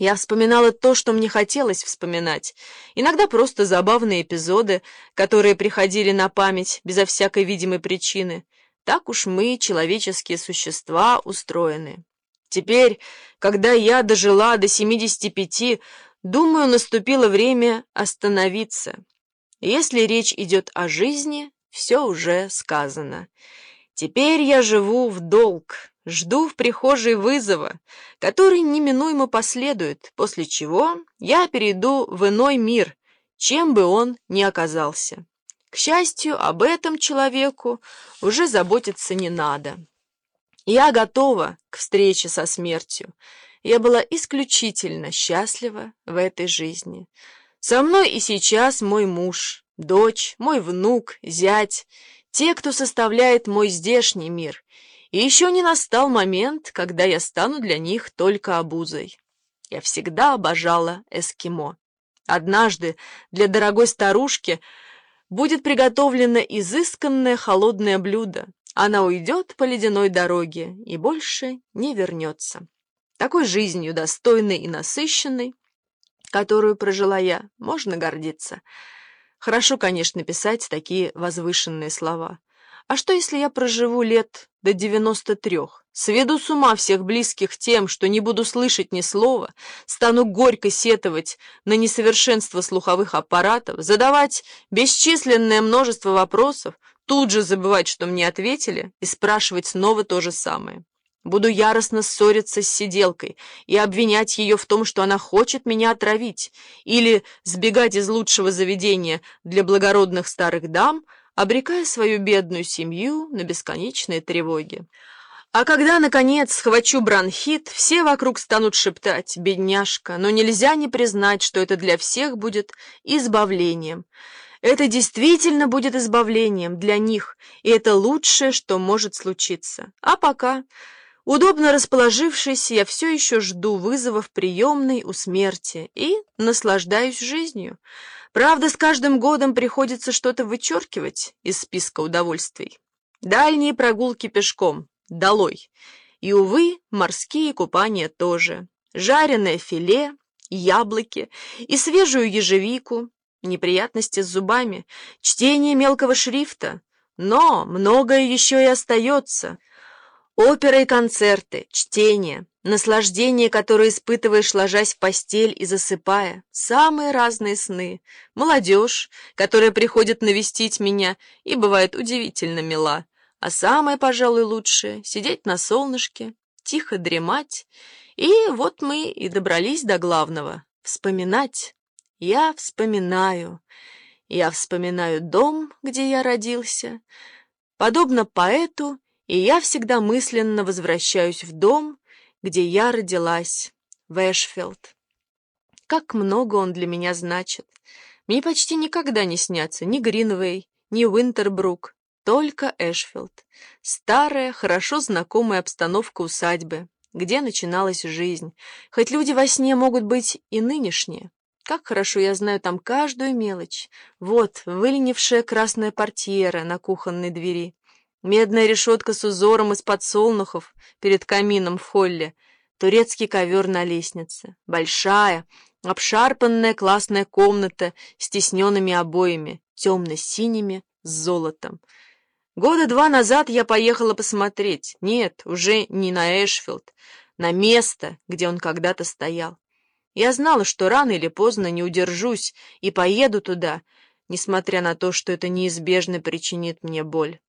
Я вспоминала то, что мне хотелось вспоминать. Иногда просто забавные эпизоды, которые приходили на память безо всякой видимой причины. Так уж мы, человеческие существа, устроены. Теперь, когда я дожила до 75, думаю, наступило время остановиться. Если речь идет о жизни, все уже сказано. Теперь я живу в долг. Жду в прихожей вызова, который неминуемо последует, после чего я перейду в иной мир, чем бы он ни оказался. К счастью, об этом человеку уже заботиться не надо. Я готова к встрече со смертью. Я была исключительно счастлива в этой жизни. Со мной и сейчас мой муж, дочь, мой внук, зять, те, кто составляет мой здешний мир — и еще не настал момент, когда я стану для них только обузой. Я всегда обожала эскимо. Однажды для дорогой старушки будет приготовлено изысканное холодное блюдо. Она уйдет по ледяной дороге и больше не вернется. Такой жизнью, достойной и насыщенной, которую прожила я, можно гордиться. Хорошо, конечно, писать такие возвышенные слова. А что, если я проживу лет до девяносто трех? Сведу с ума всех близких тем, что не буду слышать ни слова, стану горько сетовать на несовершенство слуховых аппаратов, задавать бесчисленное множество вопросов, тут же забывать, что мне ответили, и спрашивать снова то же самое. Буду яростно ссориться с сиделкой и обвинять ее в том, что она хочет меня отравить, или сбегать из лучшего заведения для благородных старых дам — обрекая свою бедную семью на бесконечные тревоги. А когда, наконец, схвачу бронхит, все вокруг станут шептать «бедняжка», но нельзя не признать, что это для всех будет избавлением. Это действительно будет избавлением для них, и это лучшее, что может случиться. А пока, удобно расположившись, я все еще жду вызовов приемной у смерти и наслаждаюсь жизнью. Правда, с каждым годом приходится что-то вычеркивать из списка удовольствий. Дальние прогулки пешком, долой. И, увы, морские купания тоже. Жареное филе, яблоки и свежую ежевику, неприятности с зубами, чтение мелкого шрифта. Но многое еще и остается. Опера и концерты, чтение, Наслаждение, которое испытываешь, ложась в постель и засыпая. Самые разные сны. Молодежь, которая приходит навестить меня и бывает удивительно мила. А самое, пожалуй, лучшее — сидеть на солнышке, тихо дремать. И вот мы и добрались до главного — вспоминать. Я вспоминаю. Я вспоминаю дом, где я родился. Подобно поэту, и я всегда мысленно возвращаюсь в дом, где я родилась, в Эшфилд. Как много он для меня значит. Мне почти никогда не снятся ни Гринвей, ни Уинтербрук, только Эшфилд. Старая, хорошо знакомая обстановка усадьбы, где начиналась жизнь. Хоть люди во сне могут быть и нынешние. Как хорошо я знаю там каждую мелочь. Вот, выленившая красная портьера на кухонной двери. Медная решетка с узором из подсолнухов перед камином в холле, турецкий ковер на лестнице, большая, обшарпанная классная комната с тесненными обоями, темно-синими, с золотом. Года два назад я поехала посмотреть, нет, уже не на Эшфилд, на место, где он когда-то стоял. Я знала, что рано или поздно не удержусь и поеду туда, несмотря на то, что это неизбежно причинит мне боль.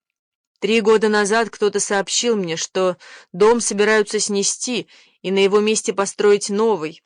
Три года назад кто-то сообщил мне, что дом собираются снести и на его месте построить новый.